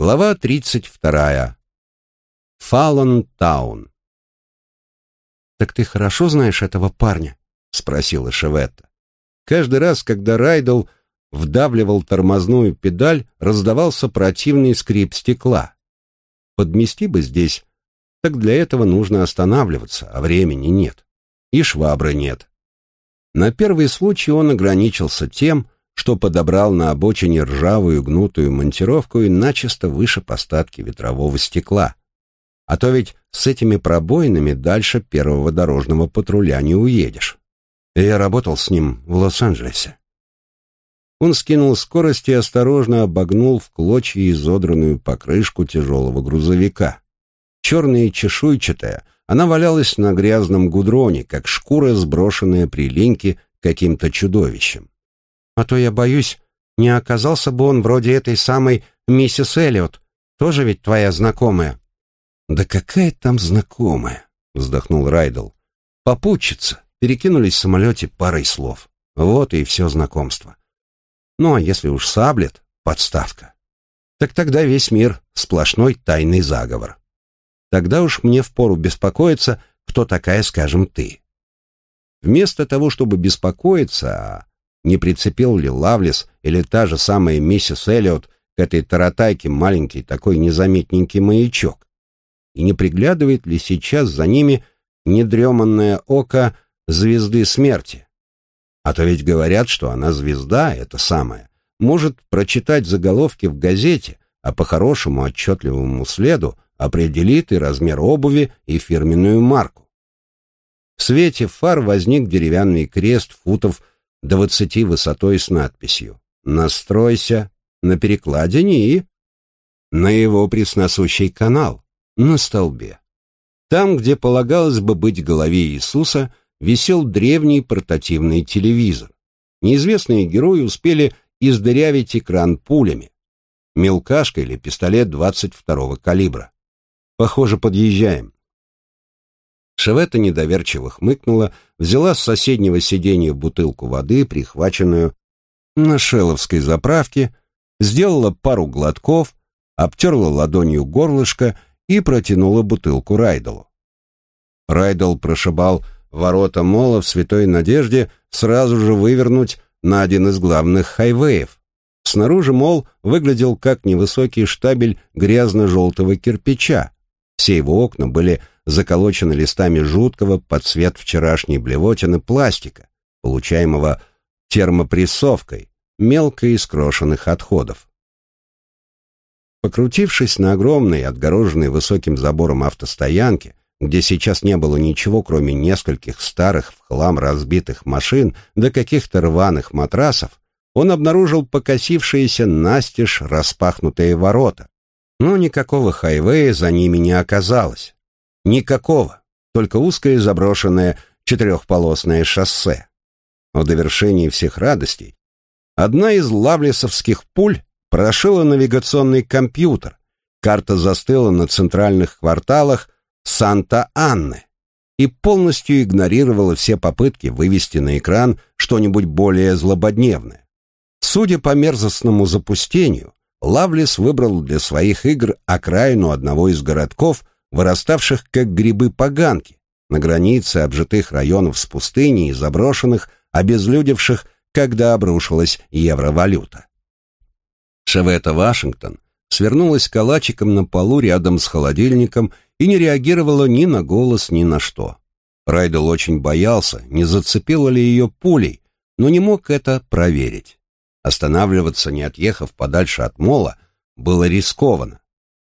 Глава 32. Фаллон Таун. «Так ты хорошо знаешь этого парня?» — спросила Шеветта. Каждый раз, когда Райдл вдавливал тормозную педаль, раздавался противный скрип стекла. Подмести бы здесь, так для этого нужно останавливаться, а времени нет. И швабры нет. На первый случай он ограничился тем, что подобрал на обочине ржавую гнутую монтировку и начисто выше постатки ветрового стекла. А то ведь с этими пробоинами дальше первого дорожного патруля не уедешь. Я работал с ним в Лос-Анджелесе. Он скинул скорость и осторожно обогнул в клочья изодранную покрышку тяжелого грузовика. Черная и чешуйчатая, она валялась на грязном гудроне, как шкура, сброшенная при линьке каким-то чудовищем. А то я боюсь, не оказался бы он вроде этой самой миссис Эллиот, тоже ведь твоя знакомая. Да какая там знакомая, вздохнул Райдл. Попутчица, перекинулись в самолете парой слов. Вот и все знакомство. Ну, а если уж саблет, подставка. Так тогда весь мир — сплошной тайный заговор. Тогда уж мне впору беспокоиться, кто такая, скажем, ты. Вместо того, чтобы беспокоиться, а не прицепил ли Лавлес или та же самая миссис Эллиот к этой таратайке маленький такой незаметненький маячок, и не приглядывает ли сейчас за ними недреманное око звезды смерти, а то ведь говорят, что она звезда, это самое, может прочитать заголовки в газете, а по хорошему отчетливому следу определит и размер обуви, и фирменную марку. В свете фар возник деревянный крест футов двадцати высотой с надписью «Настройся» на перекладине и на его пресносущий канал на столбе. Там, где полагалось бы быть голове Иисуса, висел древний портативный телевизор. Неизвестные герои успели издырявить экран пулями. Мелкашка или пистолет 22-го калибра. Похоже, подъезжаем. Шевета недоверчиво хмыкнула, взяла с соседнего сиденья бутылку воды, прихваченную на шеловской заправке, сделала пару глотков, обтерла ладонью горлышко и протянула бутылку Райдалу. Райдал прошибал ворота мола в Святой Надежде сразу же вывернуть на один из главных хайвеев. Снаружи мол выглядел как невысокий штабель грязно-желтого кирпича. Все его окна были заколочены листами жуткого под цвет вчерашней блевотины пластика, получаемого термопрессовкой, мелко искрошенных отходов. Покрутившись на огромной, отгороженной высоким забором автостоянке, где сейчас не было ничего, кроме нескольких старых в хлам разбитых машин да каких-то рваных матрасов, он обнаружил покосившиеся настежь распахнутые ворота. Но никакого хайвея за ними не оказалось. Никакого, только узкое заброшенное четырехполосное шоссе. В довершении всех радостей одна из лавлесовских пуль прошила навигационный компьютер. Карта застыла на центральных кварталах Санта-Анны и полностью игнорировала все попытки вывести на экран что-нибудь более злободневное. Судя по мерзостному запустению, Лавлес выбрал для своих игр окраину одного из городков, выраставших как грибы-поганки, на границе обжитых районов с пустыней и заброшенных, обезлюдевших, когда обрушилась евровалюта. Шевета Вашингтон свернулась калачиком на полу рядом с холодильником и не реагировала ни на голос, ни на что. Райдел очень боялся, не зацепила ли ее пулей, но не мог это проверить. Останавливаться, не отъехав подальше от мола, было рискованно.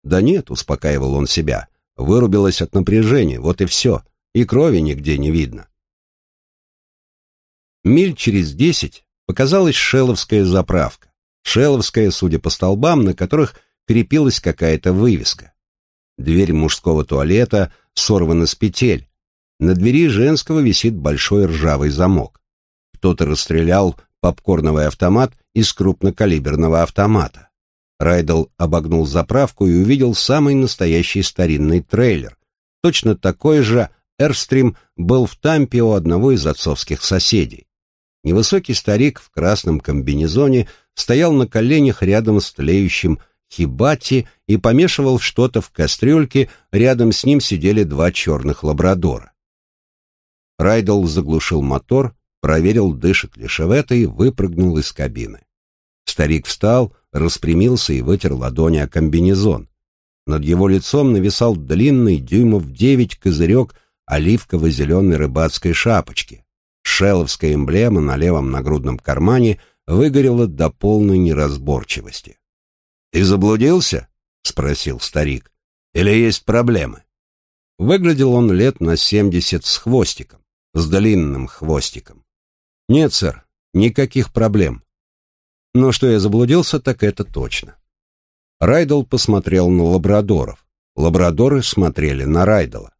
Да нет, успокаивал он себя, вырубилась от напряжения, вот и все, и крови нигде не видно. Миль через десять показалась шеловская заправка. Шеловская, судя по столбам, на которых крепилась какая-то вывеска. Дверь мужского туалета сорвана с петель. На двери женского висит большой ржавый замок. Кто-то расстрелял попкорновый автомат из крупнокалиберного автомата. Райдл обогнул заправку и увидел самый настоящий старинный трейлер. Точно такой же Эрстрим был в Тампе у одного из отцовских соседей. Невысокий старик в красном комбинезоне стоял на коленях рядом с тлеющим хибати и помешивал что-то в кастрюльке, рядом с ним сидели два черных лабрадора. Райдл заглушил мотор, проверил, дышит ли Шевета и выпрыгнул из кабины. Старик встал, распрямился и вытер ладони о комбинезон. Над его лицом нависал длинный дюймов девять козырек оливково-зеленой рыбацкой шапочки. Шеловская эмблема на левом нагрудном кармане выгорела до полной неразборчивости. «Ты заблудился?» — спросил старик. «Или есть проблемы?» Выглядел он лет на семьдесят с хвостиком, с длинным хвостиком. «Нет, сэр, никаких проблем. Но что я заблудился, так это точно». Райдл посмотрел на лабрадоров. Лабрадоры смотрели на Райдла.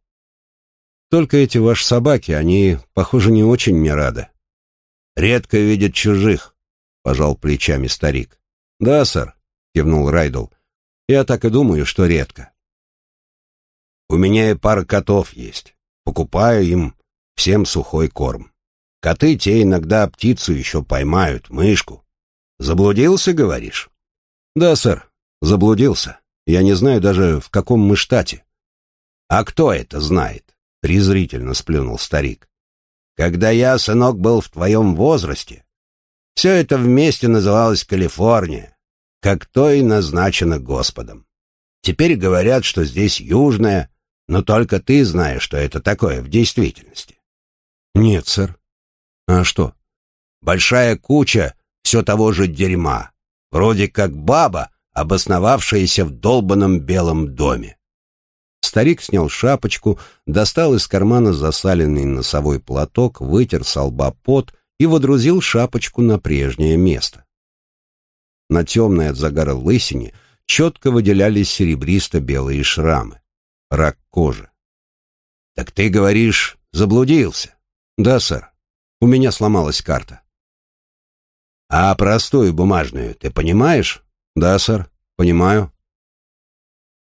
«Только эти ваши собаки, они, похоже, не очень мне рады». «Редко видят чужих», — пожал плечами старик. «Да, сэр», — кивнул Райдл. «Я так и думаю, что редко». «У меня и пара котов есть. Покупаю им всем сухой корм. Коты те иногда птицу еще поймают, мышку. Заблудился, говоришь?» «Да, сэр, заблудился. Я не знаю даже, в каком мы штате». «А кто это знает?» — презрительно сплюнул старик. «Когда я, сынок, был в твоем возрасте, все это вместе называлось Калифорния как то и назначено Господом. Теперь говорят, что здесь южная, но только ты знаешь, что это такое в действительности. Нет, сэр. А что? Большая куча все того же дерьма, вроде как баба, обосновавшаяся в долбанном белом доме. Старик снял шапочку, достал из кармана засаленный носовой платок, вытер с лба пот и водрузил шапочку на прежнее место. На темной от загара лысине четко выделялись серебристо-белые шрамы. Рак кожи. «Так ты говоришь, заблудился?» «Да, сэр. У меня сломалась карта». «А простую бумажную ты понимаешь?» «Да, сэр. Понимаю».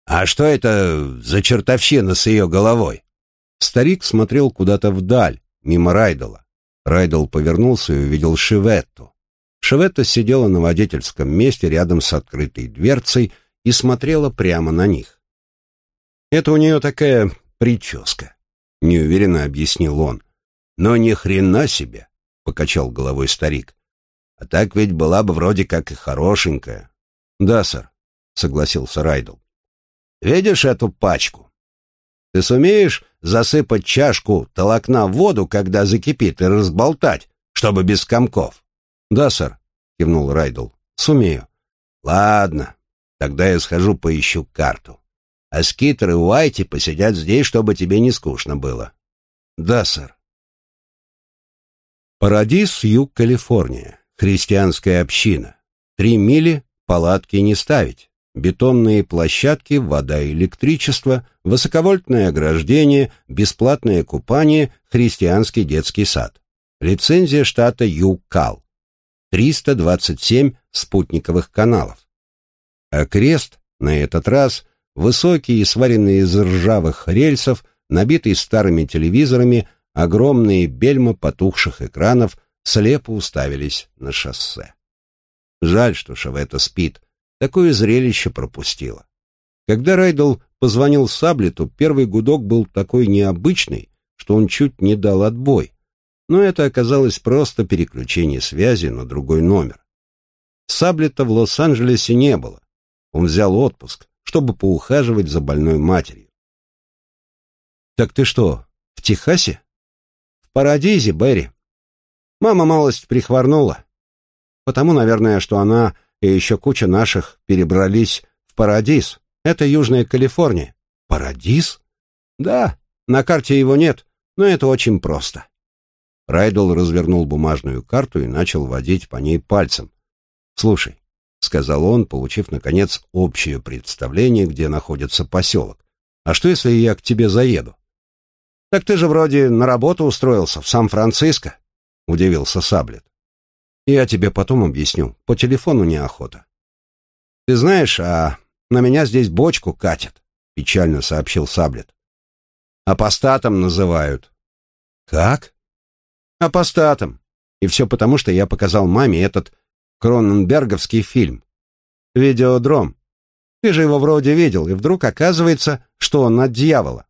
«А что это за чертовщина с ее головой?» Старик смотрел куда-то вдаль, мимо Райдела. Райдел повернулся и увидел Шиветту. Шеветта сидела на водительском месте рядом с открытой дверцей и смотрела прямо на них. «Это у нее такая прическа», — неуверенно объяснил он. «Но ни хрена себе», — покачал головой старик. «А так ведь была бы вроде как и хорошенькая». «Да, сэр», — согласился Райдл. «Видишь эту пачку? Ты сумеешь засыпать чашку толокна в воду, когда закипит, и разболтать, чтобы без комков?» «Да, сэр», — кивнул Райдл. «Сумею». «Ладно, тогда я схожу поищу карту. А Скитер и Уайти посидят здесь, чтобы тебе не скучно было». «Да, сэр». Парадис, юг Калифорния. Христианская община. Три мили, палатки не ставить. Бетонные площадки, вода и электричество, высоковольтное ограждение, бесплатное купание, христианский детский сад. Лицензия штата ЮКАЛ. 327 спутниковых каналов. А крест на этот раз высокий и сваренный из ржавых рельсов, набитый старыми телевизорами, огромные бельма потухших экранов слепо уставились на шоссе. Жаль, что Шавета спит, такое зрелище пропустила. Когда Райдл позвонил Саблету, первый гудок был такой необычный, что он чуть не дал отбой но это оказалось просто переключение связи на другой номер. Саблета в Лос-Анджелесе не было. Он взял отпуск, чтобы поухаживать за больной матерью. «Так ты что, в Техасе?» «В Парадизе, Берри. Мама малость прихворнула. Потому, наверное, что она и еще куча наших перебрались в Парадиз. Это Южная Калифорния». «Парадиз?» «Да, на карте его нет, но это очень просто». Райдл развернул бумажную карту и начал водить по ней пальцем. «Слушай», — сказал он, получив, наконец, общее представление, где находится поселок, «а что, если я к тебе заеду?» «Так ты же вроде на работу устроился в Сан-Франциско», — удивился Саблет. «Я тебе потом объясню, по телефону неохота». «Ты знаешь, а на меня здесь бочку катят», — печально сообщил Саблет. «Апостатом называют». «Как?» апостатом. И все потому, что я показал маме этот Кроненберговский фильм. Видеодром. Ты же его вроде видел, и вдруг оказывается, что он от дьявола.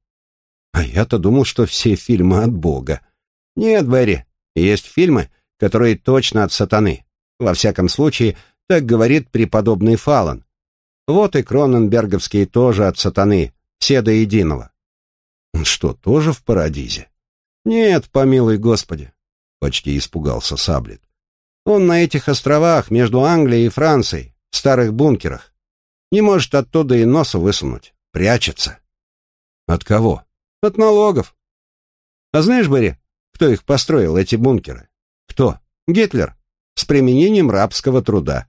А я-то думал, что все фильмы от Бога. Нет, Берри, есть фильмы, которые точно от сатаны. Во всяком случае, так говорит преподобный Фалан. Вот и Кроненберговские тоже от сатаны, все до единого. Он что, тоже в парадизе? Нет, помилуй Господи, почти испугался Саблет. Он на этих островах между Англией и Францией, в старых бункерах. Не может оттуда и носа высунуть, прячется. От кого? От налогов. А знаешь, Берри, кто их построил, эти бункеры? Кто? Гитлер. С применением рабского труда.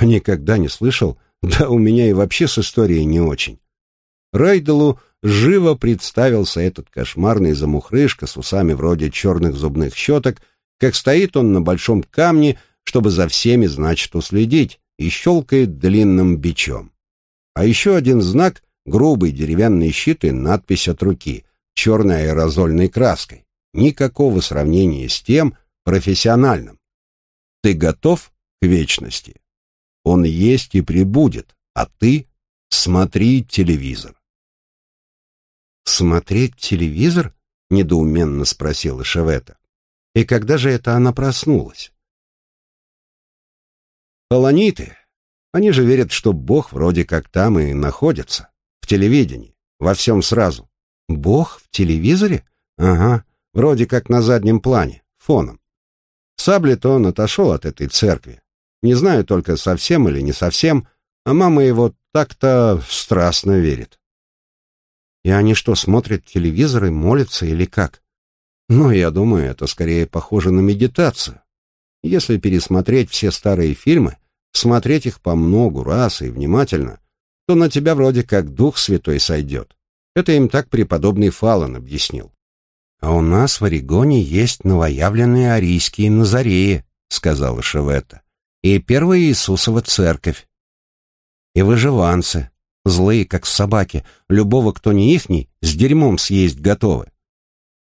Никогда не слышал, да у меня и вообще с историей не очень. Райделу живо представился этот кошмарный замухрышка с усами вроде черных зубных щеток, как стоит он на большом камне, чтобы за всеми, значит, уследить, и щелкает длинным бичом. А еще один знак — грубый деревянный щит и надпись от руки, черной аэрозольной краской. Никакого сравнения с тем профессиональным. Ты готов к вечности? Он есть и прибудет, а ты смотри телевизор. «Смотреть телевизор?» — недоуменно спросила Шевета. «И когда же это она проснулась?» «Полониты. Они же верят, что Бог вроде как там и находится, в телевидении, во всем сразу. Бог в телевизоре? Ага, вроде как на заднем плане, фоном. Саблет он отошел от этой церкви. Не знаю только, совсем или не совсем, а мама его так-то страстно верит. И они что, смотрят телевизор и молятся или как? Ну, я думаю, это скорее похоже на медитацию. Если пересмотреть все старые фильмы, смотреть их по многу раз и внимательно, то на тебя вроде как Дух Святой сойдет. Это им так преподобный Фалан объяснил. «А у нас в Орегоне есть новоявленные арийские Назареи», — сказала Шеветта, «и первая Иисусова церковь. И выживанцы, Злые, как собаки, любого, кто не ихний, с дерьмом съесть готовы.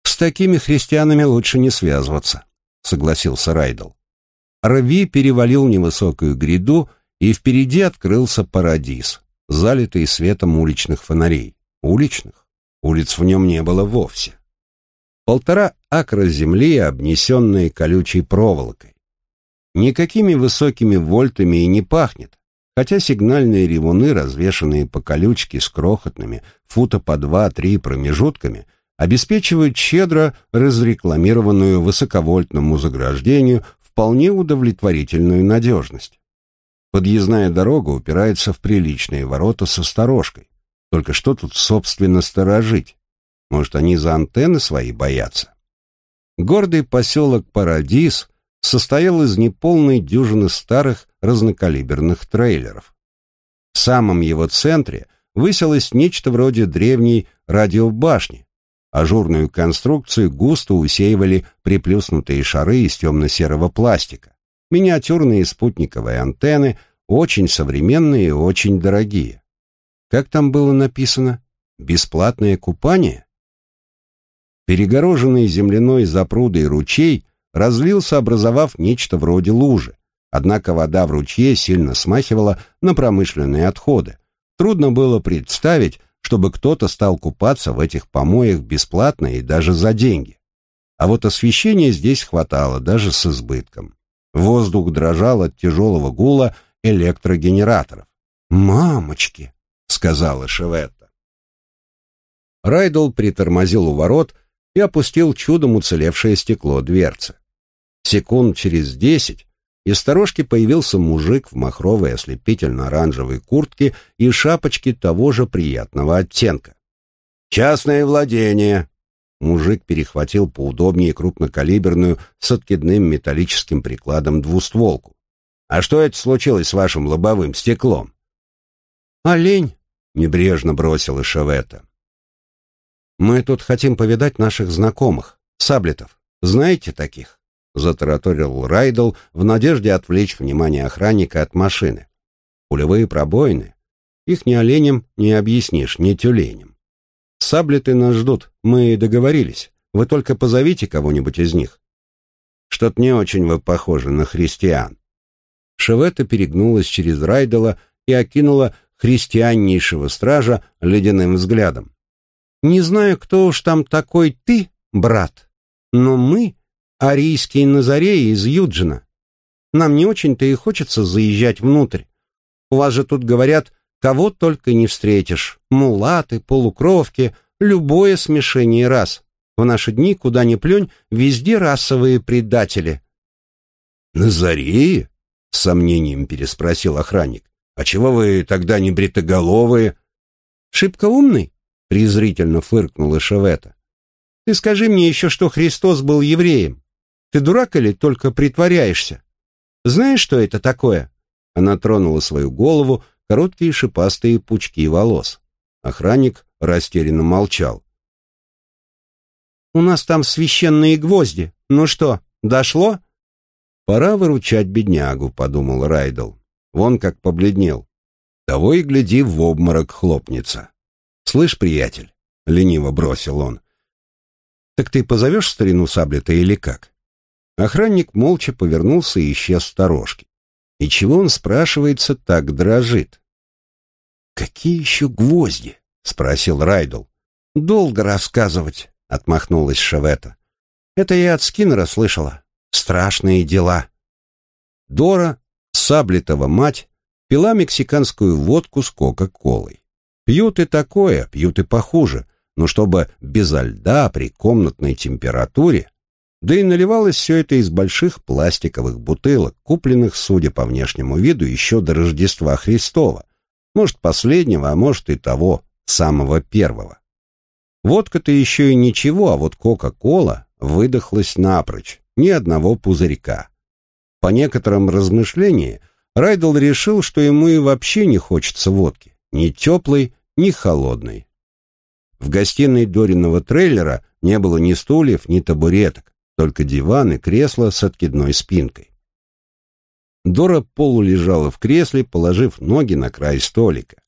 С такими христианами лучше не связываться, согласился Райдл. Рави перевалил невысокую гряду, и впереди открылся парадиз, залитый светом уличных фонарей. Уличных? Улиц в нем не было вовсе. Полтора акра земли, обнесенные колючей проволокой. Никакими высокими вольтами и не пахнет, Хотя сигнальные ревуны, развешанные по колючке с крохотными, фута по два-три промежутками, обеспечивают щедро разрекламированную высоковольтному заграждению вполне удовлетворительную надежность. Подъездная дорога упирается в приличные ворота со сторожкой. Только что тут, собственно, сторожить? Может, они за антенны свои боятся? Гордый поселок Парадис состоял из неполной дюжины старых разнокалиберных трейлеров. В самом его центре высилось нечто вроде древней радиобашни. Ажурную конструкцию густо усеивали приплюснутые шары из темно-серого пластика. Миниатюрные спутниковые антенны, очень современные и очень дорогие. Как там было написано? Бесплатное купание? Перегороженный земляной запрудой ручей разлился, образовав нечто вроде лужи. Однако вода в ручье сильно смахивала на промышленные отходы. Трудно было представить, чтобы кто-то стал купаться в этих помоях бесплатно и даже за деньги. А вот освещения здесь хватало, даже с избытком. Воздух дрожал от тяжелого гула электрогенераторов. «Мамочки!» — сказала Шеветта. Райдл притормозил у ворот и опустил чудом уцелевшее стекло дверцы. Секунд через десять из сторожки появился мужик в махровой ослепительно-оранжевой куртке и шапочке того же приятного оттенка. «Частное владение!» Мужик перехватил поудобнее крупнокалиберную с откидным металлическим прикладом двустволку. «А что это случилось с вашим лобовым стеклом?» «Олень!» — небрежно бросила Шевета. «Мы тут хотим повидать наших знакомых, саблетов. Знаете таких?» — затараторил Райдл в надежде отвлечь внимание охранника от машины. «Пулевые пробоины. Их ни оленем не объяснишь, ни тюленем. Саблеты нас ждут, мы договорились. Вы только позовите кого-нибудь из них». «Что-то не очень вы похожи на христиан». Шевета перегнулась через Райдела и окинула христианнейшего стража ледяным взглядом. «Не знаю, кто уж там такой ты, брат, но мы — арийские Назареи из Юджина. Нам не очень-то и хочется заезжать внутрь. У вас же тут, говорят, кого только не встретишь. Мулаты, полукровки, любое смешение рас. В наши дни, куда ни плюнь, везде расовые предатели». «Назареи?» — с сомнением переспросил охранник. «А чего вы тогда не бритоголовые?» «Шибко умный?» — презрительно фыркнула Шевета. «Ты скажи мне еще, что Христос был евреем. Ты дурак или только притворяешься? Знаешь, что это такое?» Она тронула свою голову, короткие шипастые пучки волос. Охранник растерянно молчал. «У нас там священные гвозди. Ну что, дошло?» «Пора выручать беднягу», — подумал Райдл. Вон как побледнел. Того и гляди, в обморок хлопнется. «Слышь, приятель», — лениво бросил он, — «так ты позовешь старину Саблета или как?» Охранник молча повернулся и исчез в сторожке. И чего он, спрашивается, так дрожит? «Какие еще гвозди?» — спросил Райдл. «Долго рассказывать», — отмахнулась Шевета. «Это я от Скиннера слышала. Страшные дела». Дора Саблетова мать пила мексиканскую водку с кока-колой. Пьют и такое, пьют и похуже, но чтобы безо льда при комнатной температуре, да и наливалось все это из больших пластиковых бутылок, купленных, судя по внешнему виду, еще до Рождества Христова, может, последнего, а может и того, самого первого. Водка-то еще и ничего, а вот Кока-Кола выдохлась напрочь, ни одного пузырька. По некоторым размышлениям, Райдл решил, что ему и вообще не хочется водки, ни теплой, ни холодной. В гостиной Дориного трейлера не было ни стульев, ни табуреток, только диван и кресло с откидной спинкой. Дора полулежала в кресле, положив ноги на край столика.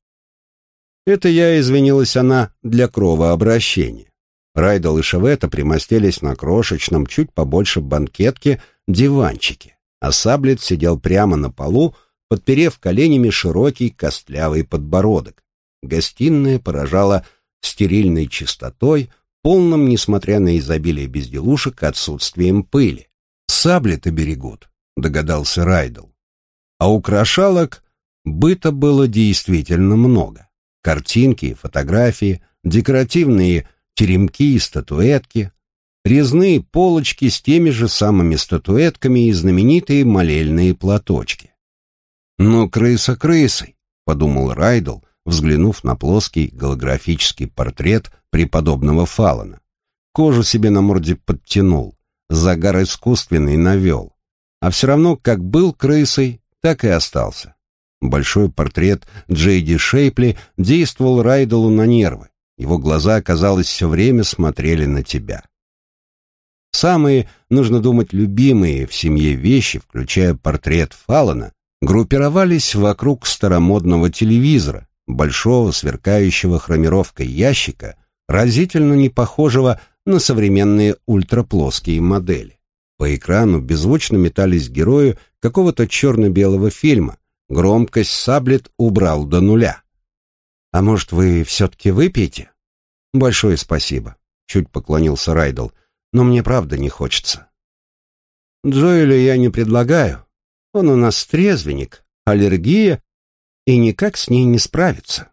Это я, извинилась она, для кровообращения. Райдл и Шевета примостились на крошечном, чуть побольше банкетке, диванчике а Саблет сидел прямо на полу, подперев коленями широкий костлявый подбородок. Гостиная поражала стерильной чистотой, полным, несмотря на изобилие безделушек, отсутствием пыли. «Сабли-то берегут», — догадался Райдл. А украшалок быта было действительно много. Картинки, фотографии, декоративные теремки и статуэтки, резные полочки с теми же самыми статуэтками и знаменитые молельные платочки. «Ну, крыса крысой», — подумал Райдл, взглянув на плоский голографический портрет преподобного Фалана. Кожу себе на морде подтянул, загар искусственный навел. А все равно, как был крысой, так и остался. Большой портрет Джейди Шейпли действовал Райделу на нервы. Его глаза, казалось, все время смотрели на тебя. Самые, нужно думать, любимые в семье вещи, включая портрет Фалана, группировались вокруг старомодного телевизора, большого сверкающего хромировкой ящика, разительно не похожего на современные ультраплоские модели. По экрану беззвучно метались герои какого-то черно-белого фильма. Громкость Саблет убрал до нуля. «А может, вы все-таки выпьете?» «Большое спасибо», — чуть поклонился Райдл но мне правда не хочется. Джоэля я не предлагаю. Он у нас трезвенник, аллергия, и никак с ней не справится.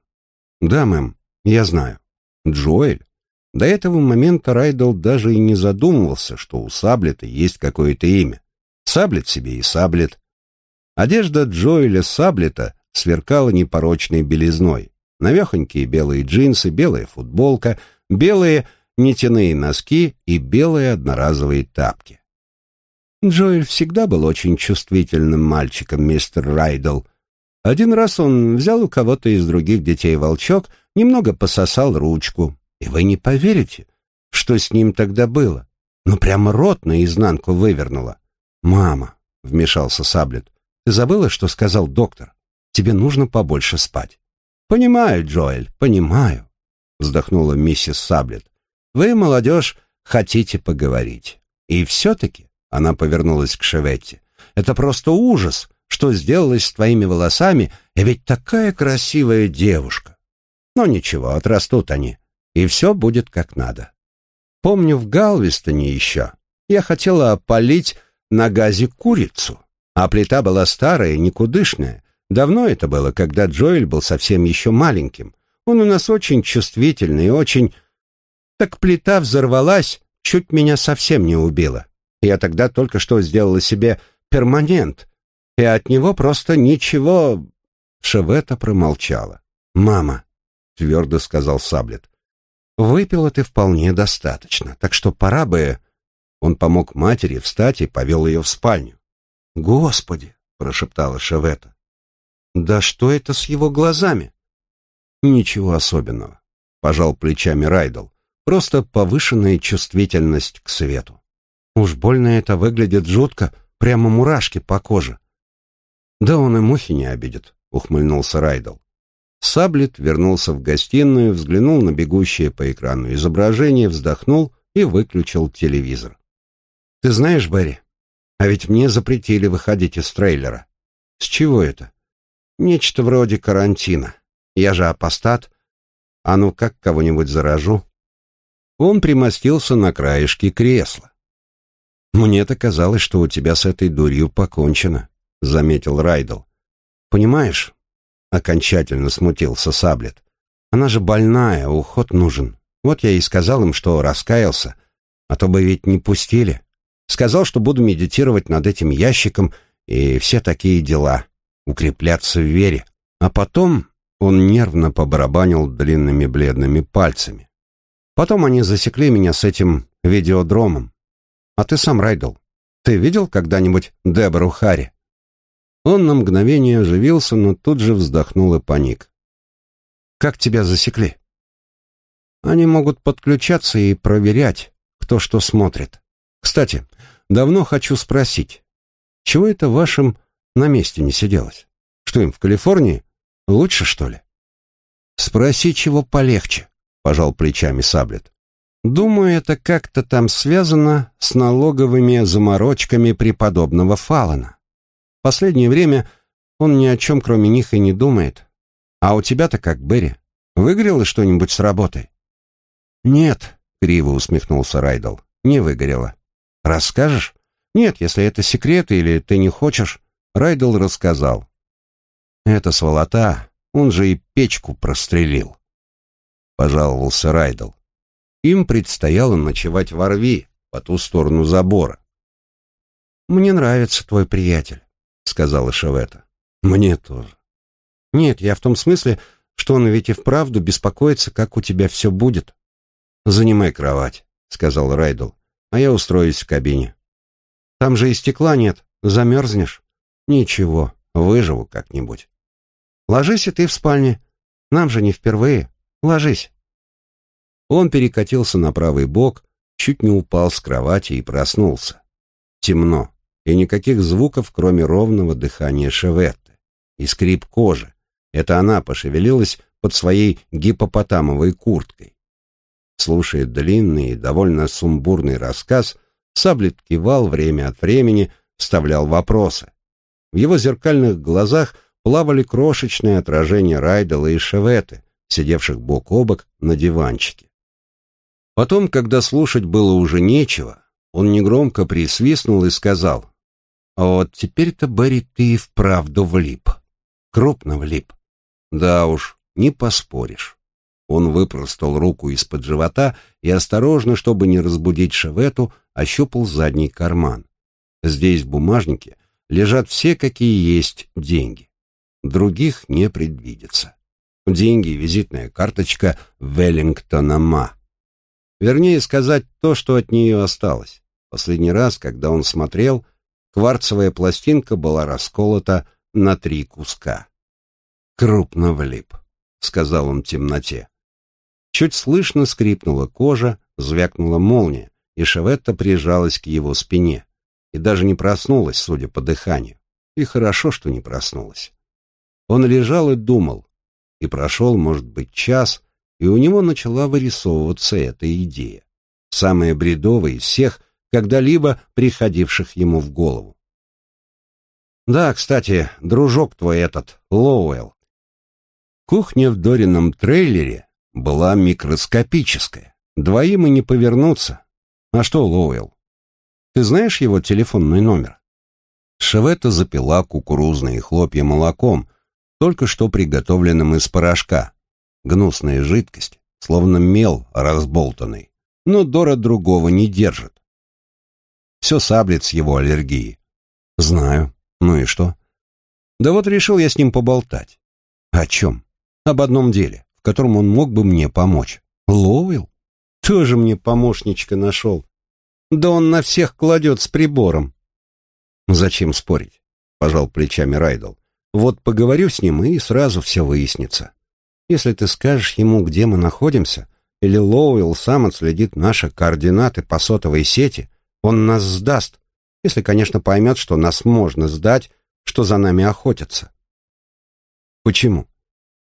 Да, мэм, я знаю. Джоэль? До этого момента Райдл даже и не задумывался, что у Саблета есть какое-то имя. Саблет себе и Саблет. Одежда Джоэля Саблета сверкала непорочной белизной. Навехонькие белые джинсы, белая футболка, белые нитяные носки и белые одноразовые тапки. Джоэль всегда был очень чувствительным мальчиком, мистер Райдл. Один раз он взял у кого-то из других детей волчок, немного пососал ручку. И вы не поверите, что с ним тогда было. Ну, прямо рот наизнанку вывернуло. «Мама», — вмешался Саблет, — «ты забыла, что сказал доктор? Тебе нужно побольше спать». «Понимаю, Джоэль, понимаю», — вздохнула миссис Саблет. Вы, молодежь, хотите поговорить. И все-таки, она повернулась к Шеветте, это просто ужас, что сделалось с твоими волосами, и ведь такая красивая девушка. Но ничего, отрастут они, и все будет как надо. Помню, в Галвестоне еще я хотела опалить на газе курицу, а плита была старая, никудышная. Давно это было, когда Джоэль был совсем еще маленьким. Он у нас очень чувствительный, очень... Так плита взорвалась, чуть меня совсем не убила. Я тогда только что сделала себе перманент, и от него просто ничего...» Шевета промолчала. «Мама», — твердо сказал Саблет, — «выпила ты вполне достаточно, так что пора бы...» Он помог матери встать и повел ее в спальню. «Господи!» — прошептала Шевета. «Да что это с его глазами?» «Ничего особенного», — пожал плечами Райдл. «Просто повышенная чувствительность к свету. Уж больно это выглядит жутко, прямо мурашки по коже. «Да он и мухи не обидит», — ухмыльнулся Райдл. Саблет вернулся в гостиную, взглянул на бегущее по экрану изображение, вздохнул и выключил телевизор. «Ты знаешь, Берри, а ведь мне запретили выходить из трейлера. С чего это? Нечто вроде карантина. Я же апостат. А ну как кого-нибудь заражу?» Он примостился на краешке кресла. «Мне-то казалось, что у тебя с этой дурью покончено», — заметил Райдл. «Понимаешь?» — окончательно смутился Саблет. «Она же больная, уход нужен. Вот я и сказал им, что раскаялся, а то бы ведь не пустили. Сказал, что буду медитировать над этим ящиком и все такие дела, укрепляться в вере. А потом он нервно побарабанил длинными бледными пальцами. Потом они засекли меня с этим видеодромом. А ты сам, Райдл, ты видел когда-нибудь Дебору Харри? Он на мгновение оживился, но тут же вздохнул и паник. «Как тебя засекли?» «Они могут подключаться и проверять, кто что смотрит. Кстати, давно хочу спросить, чего это вашим на месте не сиделось? Что им в Калифорнии? Лучше, что ли?» «Спроси, чего полегче», — пожал плечами Саблет. «Думаю, это как-то там связано с налоговыми заморочками преподобного Фалана. Последнее время он ни о чем, кроме них, и не думает. А у тебя-то как, Берри? Выгорело что-нибудь с работой? Нет, криво усмехнулся Райдл. Не выгорело. Расскажешь? Нет, если это секрет или ты не хочешь. Райдл рассказал. Это сволота, он же и печку прострелил. Пожаловался Райдл. Им предстояло ночевать во рви, по ту сторону забора. «Мне нравится твой приятель. — сказала Шавета. «Мне тоже». «Нет, я в том смысле, что он ведь и вправду беспокоится, как у тебя все будет». «Занимай кровать», — сказал Райдл, «а я устроюсь в кабине». «Там же и стекла нет, замерзнешь». «Ничего, выживу как-нибудь». «Ложись и ты в спальне. Нам же не впервые. Ложись». Он перекатился на правый бок, чуть не упал с кровати и проснулся. Темно и никаких звуков, кроме ровного дыхания Шеветты и скрип кожи. Это она пошевелилась под своей гипопотамовой курткой. Слушая длинный и довольно сумбурный рассказ, Саблет кивал время от времени, вставлял вопросы. В его зеркальных глазах плавали крошечные отражения Райдела и Шеветы, сидевших бок о бок на диванчике. Потом, когда слушать было уже нечего, он негромко присвистнул и сказал а вот теперь-то, Барри, ты и вправду влип. Крупно влип. Да уж, не поспоришь. Он выпростал руку из-под живота и осторожно, чтобы не разбудить Шевету, ощупал задний карман. Здесь в бумажнике лежат все, какие есть деньги. Других не предвидится. Деньги визитная карточка Веллингтона Ма. Вернее сказать, то, что от нее осталось. Последний раз, когда он смотрел, Кварцевая пластинка была расколота на три куска. «Крупно влип», — сказал он в темноте. Чуть слышно скрипнула кожа, звякнула молния, и Шеветта прижалась к его спине. И даже не проснулась, судя по дыханию. И хорошо, что не проснулась. Он лежал и думал. И прошел, может быть, час, и у него начала вырисовываться эта идея. Самая бредовая из всех — когда-либо приходивших ему в голову. Да, кстати, дружок твой этот, Лоуэлл. Кухня в Дорином трейлере была микроскопическая. Двоим и не повернуться. А что, Лоуэлл? Ты знаешь его телефонный номер? Шевета запила кукурузные хлопья молоком, только что приготовленным из порошка. Гнусная жидкость, словно мел разболтанный. Но Дора другого не держит. Все саблет с его аллергией. Знаю. Ну и что? Да вот решил я с ним поболтать. О чем? Об одном деле, в котором он мог бы мне помочь. Ловил? Тоже мне помощничка нашел. Да он на всех кладет с прибором. Зачем спорить? Пожал плечами Райдл. Вот поговорю с ним, и сразу все выяснится. Если ты скажешь ему, где мы находимся, или Лоуэлл сам отследит наши координаты по сотовой сети, он нас сдаст, если, конечно, поймет, что нас можно сдать, что за нами охотятся. Почему?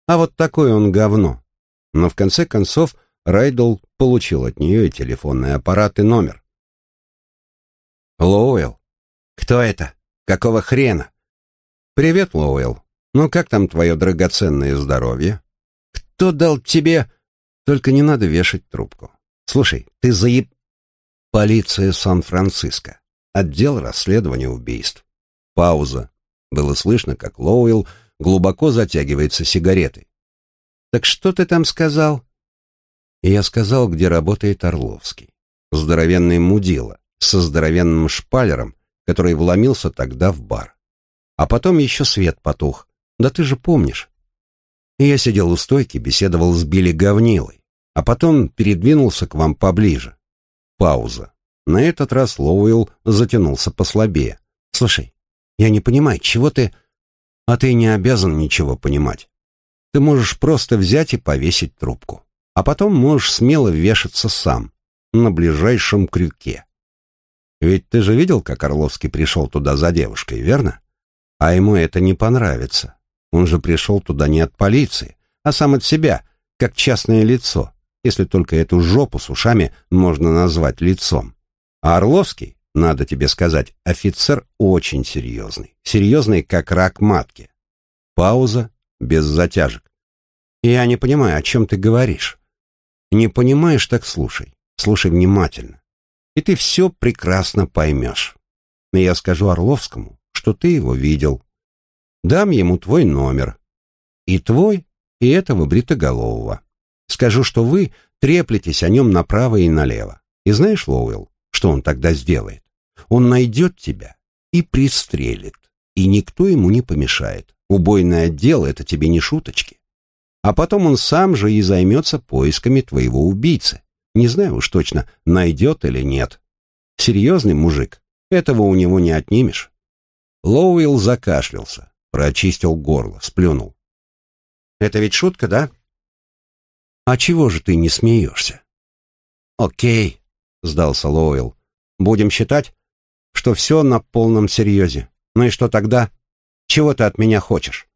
А вот такое он говно. Но в конце концов Райдл получил от нее и телефонный аппарат, и номер. Лоуэлл? Кто это? Какого хрена? Привет, Лоуэлл. Ну как там твое драгоценное здоровье? Кто дал тебе... Только не надо вешать трубку. Слушай, ты заеб... Полиция Сан-Франциско. Отдел расследования убийств. Пауза. Было слышно, как Лоуэлл глубоко затягивается сигаретой. «Так что ты там сказал?» я сказал, где работает Орловский. Здоровенный мудила, со здоровенным шпалером, который вломился тогда в бар. А потом еще свет потух. Да ты же помнишь. Я сидел у стойки, беседовал с Билли Говнилой, а потом передвинулся к вам поближе. Пауза. На этот раз Лоуэлл затянулся послабее. «Слушай, я не понимаю, чего ты...» «А ты не обязан ничего понимать. Ты можешь просто взять и повесить трубку. А потом можешь смело вешаться сам, на ближайшем крюке. Ведь ты же видел, как Орловский пришел туда за девушкой, верно? А ему это не понравится. Он же пришел туда не от полиции, а сам от себя, как частное лицо, если только эту жопу с ушами можно назвать лицом. А Орловский, надо тебе сказать, офицер очень серьезный. Серьезный, как рак матки. Пауза, без затяжек. Я не понимаю, о чем ты говоришь. Не понимаешь, так слушай. Слушай внимательно. И ты все прекрасно поймешь. Я скажу Орловскому, что ты его видел. Дам ему твой номер. И твой, и этого бритоголового. Скажу, что вы треплетесь о нем направо и налево. И знаешь, Лоуэлл, что он тогда сделает? Он найдет тебя и пристрелит, и никто ему не помешает. Убойное дело — это тебе не шуточки. А потом он сам же и займется поисками твоего убийцы. Не знаю уж точно, найдет или нет. Серьезный мужик, этого у него не отнимешь. Лоуэлл закашлялся, прочистил горло, сплюнул. «Это ведь шутка, да?» «А чего же ты не смеешься?» «Окей», сдался Лоуэлл. Будем считать, что все на полном серьезе. Ну и что тогда? Чего ты от меня хочешь?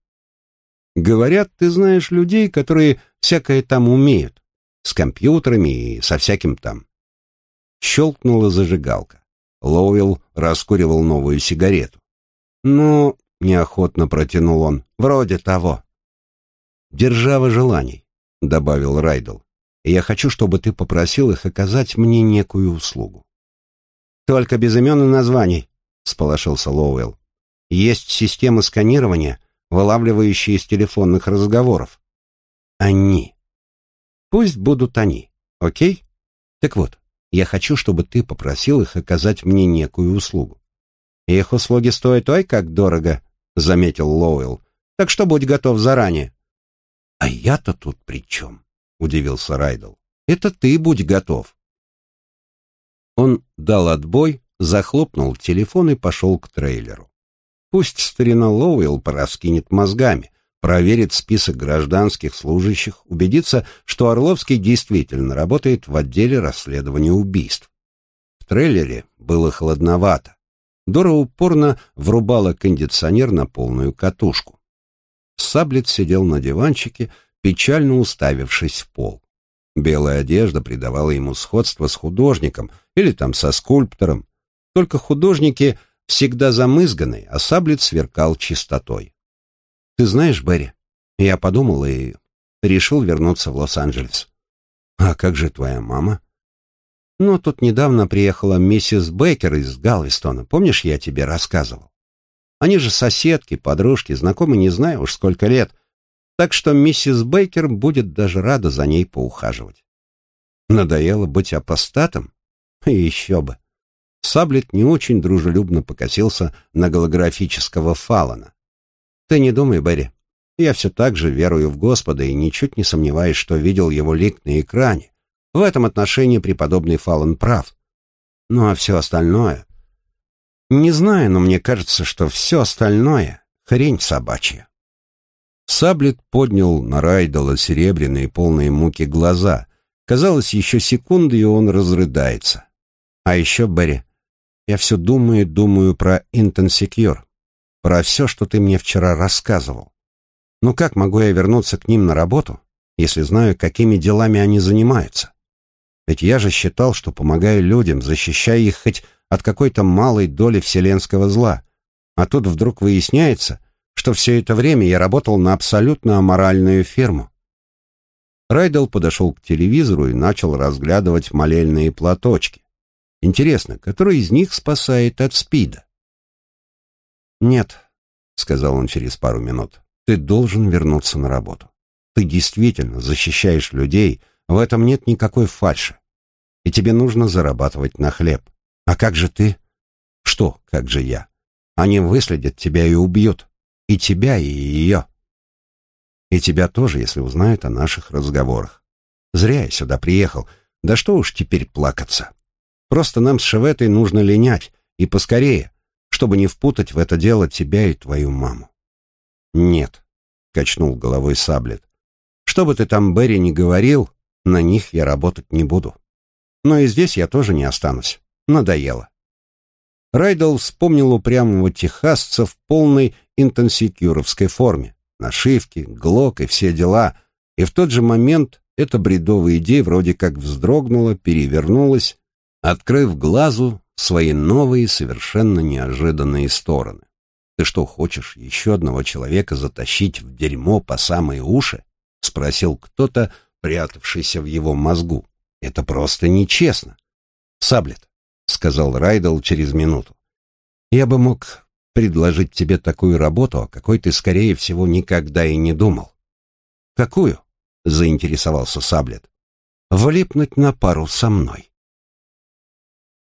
Говорят, ты знаешь людей, которые всякое там умеют. С компьютерами и со всяким там. Щелкнула зажигалка. Лоуэлл раскуривал новую сигарету. «Ну, — неохотно протянул он, — вроде того». «Держава желаний», — добавил Райдл я хочу, чтобы ты попросил их оказать мне некую услугу. Только без имен и названий, сполошился Лоуэлл. Есть системы сканирования, вылавливающие из телефонных разговоров. Они. Пусть будут они, окей? Так вот, я хочу, чтобы ты попросил их оказать мне некую услугу. Их услуги стоят ой как дорого, заметил Лоуэлл. Так что будь готов заранее. А я-то тут при чем? — удивился Райдл. «Это ты будь готов». Он дал отбой, захлопнул телефон и пошел к трейлеру. Пусть старина Лоуэлл пораскинет мозгами, проверит список гражданских служащих, убедится, что Орловский действительно работает в отделе расследования убийств. В трейлере было холодновато. Дора упорно врубала кондиционер на полную катушку. Саблет сидел на диванчике, печально уставившись в пол. Белая одежда придавала ему сходство с художником или там со скульптором. Только художники всегда замызганный, а Саблет сверкал чистотой. «Ты знаешь, Берри, я подумал и решил вернуться в Лос-Анджелес». «А как же твоя мама?» «Ну, тут недавно приехала миссис Бейкер из Галвестона. Помнишь, я тебе рассказывал? Они же соседки, подружки, знакомы не знаю уж сколько лет, так что миссис Бейкер будет даже рада за ней поухаживать». «Надоело быть апостатом?» И еще бы. Саблет не очень дружелюбно покосился на голографического фалана. «Ты не думай, Берри. Я все так же верую в Господа и ничуть не сомневаюсь, что видел его лик на экране. В этом отношении преподобный Фалан прав. Ну а все остальное... Не знаю, но мне кажется, что все остальное — хрень собачья». Саблет поднял на Райдала серебряные полные муки глаза. Казалось, еще секунды, и он разрыдается. А еще, Берри, я все думаю и думаю про Интенсекьор, про все, что ты мне вчера рассказывал. Ну как могу я вернуться к ним на работу, если знаю, какими делами они занимаются? Ведь я же считал, что помогаю людям, защищая их хоть от какой-то малой доли вселенского зла. А тут вдруг выясняется, что все это время я работал на абсолютно аморальную фирму. Райдел подошел к телевизору и начал разглядывать молельные платочки. Интересно, который из них спасает от СПИДа? «Нет», — сказал он через пару минут, — «ты должен вернуться на работу. Ты действительно защищаешь людей, в этом нет никакой фальши. И тебе нужно зарабатывать на хлеб. А как же ты?» «Что, как же я? Они выследят тебя и убьют. И тебя, и ее. И тебя тоже, если узнают о наших разговорах. Зря я сюда приехал. Да что уж теперь плакаться». Просто нам с Шеветой нужно линять, и поскорее, чтобы не впутать в это дело тебя и твою маму. Нет, качнул головой Саблет. Что бы ты там, Берри, ни говорил, на них я работать не буду. Но и здесь я тоже не останусь. Надоело. Райдл вспомнил упрямого техасца в полной интенсикюровской форме. Нашивки, глок и все дела. И в тот же момент эта бредовая идея вроде как вздрогнула, перевернулась открыв глазу свои новые, совершенно неожиданные стороны. «Ты что, хочешь еще одного человека затащить в дерьмо по самые уши?» — спросил кто-то, прятавшийся в его мозгу. «Это просто нечестно». «Саблет», — сказал Райдл через минуту. «Я бы мог предложить тебе такую работу, о какой ты, скорее всего, никогда и не думал». «Какую?» — заинтересовался Саблет. «Влипнуть на пару со мной».